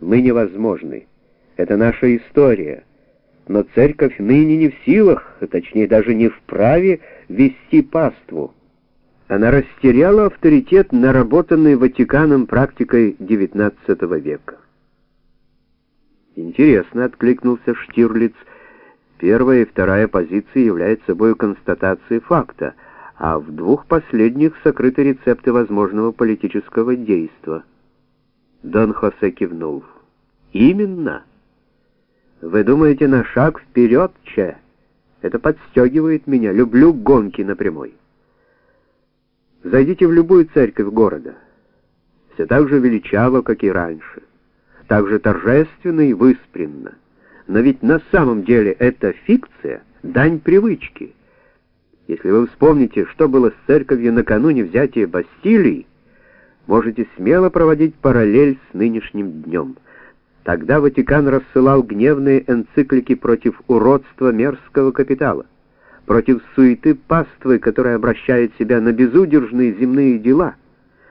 Мы невозможны. Это наша история. Но церковь ныне не в силах, а точнее даже не вправе, вести паству. Она растеряла авторитет, наработанный Ватиканом практикой XIX века. Интересно, откликнулся Штирлиц. Первая и вторая позиции являются собой констатацией факта, а в двух последних сокрыты рецепты возможного политического действия. Дон Хосе кивнул. Именно. Вы думаете на шаг вперед, Че? Это подстегивает меня. Люблю гонки на прямой. Зайдите в любую церковь города. Все так же величаво, как и раньше. Так же торжественно и выспренно. Но ведь на самом деле это фикция, дань привычки. Если вы вспомните, что было с церковью накануне взятия Бастилии, можете смело проводить параллель с нынешним днем. Тогда Ватикан рассылал гневные энциклики против уродства мерзкого капитала, против суеты паствы, которая обращает себя на безудержные земные дела,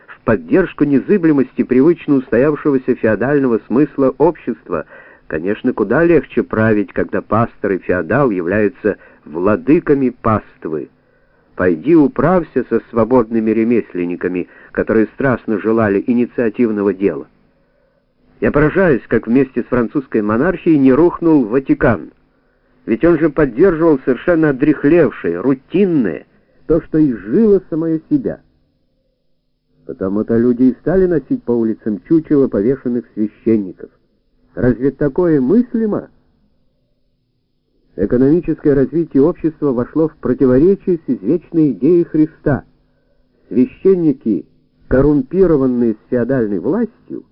в поддержку незыблемости привычно устоявшегося феодального смысла общества. Конечно, куда легче править, когда пастор и феодал являются владыками паствы. Пойди управься со свободными ремесленниками, которые страстно желали инициативного дела. Я поражаюсь, как вместе с французской монархией не рухнул Ватикан. Ведь он же поддерживал совершенно одрехлевшее, рутинное, то, что изжило самое себя. Потому-то люди и стали носить по улицам чучело повешенных священников. Разве такое мыслимо? Экономическое развитие общества вошло в противоречие с извечной идеей Христа. Священники, коррумпированные с феодальной властью,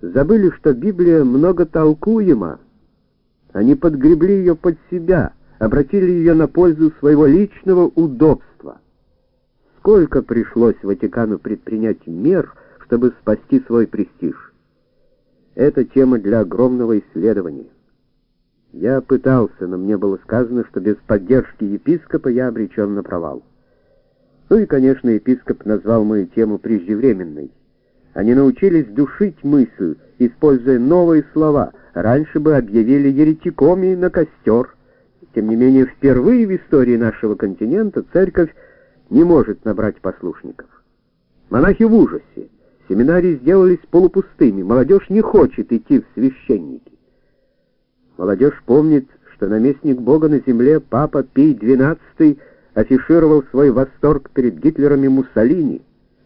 забыли, что Библия многотолкуема. Они подгребли ее под себя, обратили ее на пользу своего личного удобства. Сколько пришлось Ватикану предпринять мер, чтобы спасти свой престиж? Это тема для огромного исследования. Я пытался, но мне было сказано, что без поддержки епископа я обречен на провал. Ну и, конечно, епископ назвал мою тему преждевременной. Они научились душить мысль, используя новые слова. Раньше бы объявили еретиком и на костер. Тем не менее, впервые в истории нашего континента церковь не может набрать послушников. Монахи в ужасе. Семинарии сделались полупустыми. Молодежь не хочет идти в священники. Молодежь помнит, что наместник Бога на земле, папа Пий XII, афишировал свой восторг перед Гитлером и Муссолини,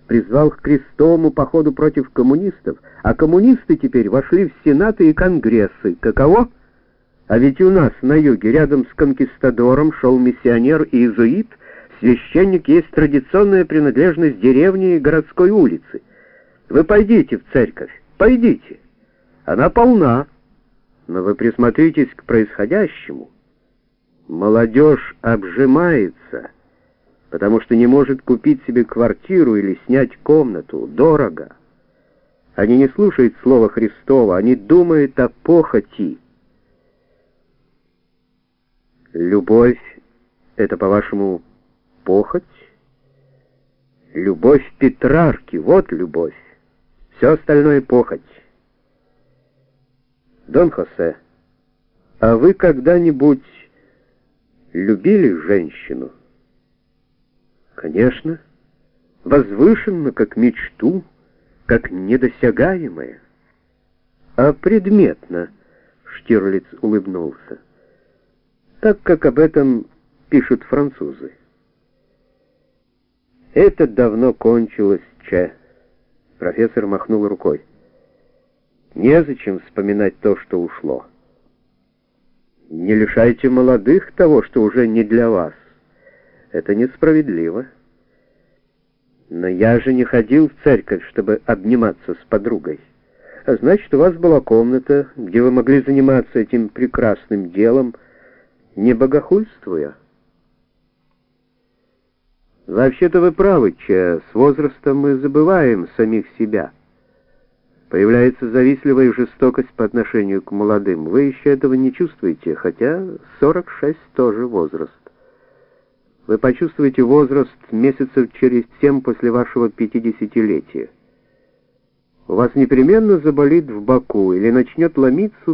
призвал к крестовому походу против коммунистов, а коммунисты теперь вошли в сенаты и конгрессы. Каково? А ведь у нас на юге, рядом с конкистадором, шел миссионер и иезуит, священник есть традиционная принадлежность деревни и городской улицы. Вы пойдите в церковь, пойдите. Она полна. Но вы присмотритесь к происходящему. Молодежь обжимается, потому что не может купить себе квартиру или снять комнату. Дорого. Они не слушают слова Христова, они думают о похоти. Любовь — это, по-вашему, похоть? Любовь Петрарки — вот любовь. Все остальное — похоть. Дон Хосе, а вы когда-нибудь любили женщину? Конечно, возвышенно, как мечту, как недосягаемое. А предметно, Штирлиц улыбнулся, так как об этом пишут французы. Это давно кончилось, Че. Профессор махнул рукой. Незачем вспоминать то, что ушло. Не лишайте молодых того, что уже не для вас. Это несправедливо. Но я же не ходил в церковь, чтобы обниматься с подругой. А значит, у вас была комната, где вы могли заниматься этим прекрасным делом, не богохульствуя. Вообще-то вы правы, Че, с возрастом мы забываем самих себя. Появляется завистливая жестокость по отношению к молодым. Вы еще этого не чувствуете, хотя 46 тоже возраст. Вы почувствуете возраст месяцев через семь после вашего пятидесятилетия. у вас непременно заболит в боку или начнет ломиться